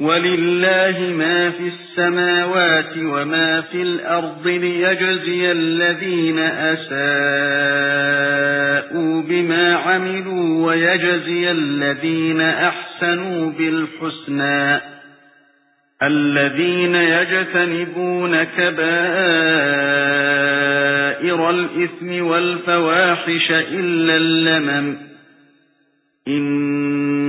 وَلِلَّهِ مَا فِي السَّمَاوَاتِ وَمَا فِي الْأَرْضِ لِيَجْزِيَ الَّذِينَ أَسَاءُوا بِمَا عَمِلُوا وَيَجْزِيَ الَّذِينَ أَحْسَنُوا بِالْحُسْنَى الَّذِينَ يَجْتَنِبُونَ كَبَائِرَ الْإِثْمِ وَالْفَوَاحِشَ إِلَّا اللَّمَمَ إِنَّ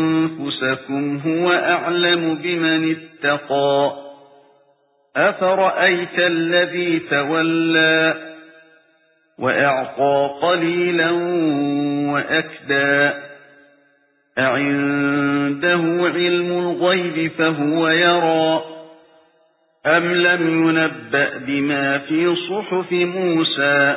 أَنفُسَكُمْ هُوَ أَعْلَمُ بِمَنِ اتَّقَى أَفَرَأَيْتَ الَّذِي تَوَلَّى وَأَعْطَى قَلِيلًا وَأَكْدَى أَعِندَهُ عِلْمُ الْغَيْبِ فَهُوَ يَرَى أَمْ لَمْ يُنَبَّأْ بِمَا فِي صُحُفِ مُوسَى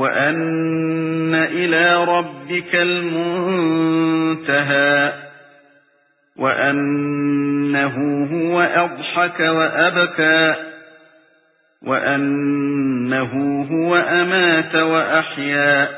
وَأَنَّ إِلَى رَبِّكَ الْمُنتَهَى وَأَنَّهُ هُوَ أَضْحَكَ وَأَبْكَى وَأَنَّهُ هُوَ أَمَاتَ وَأَحْيَا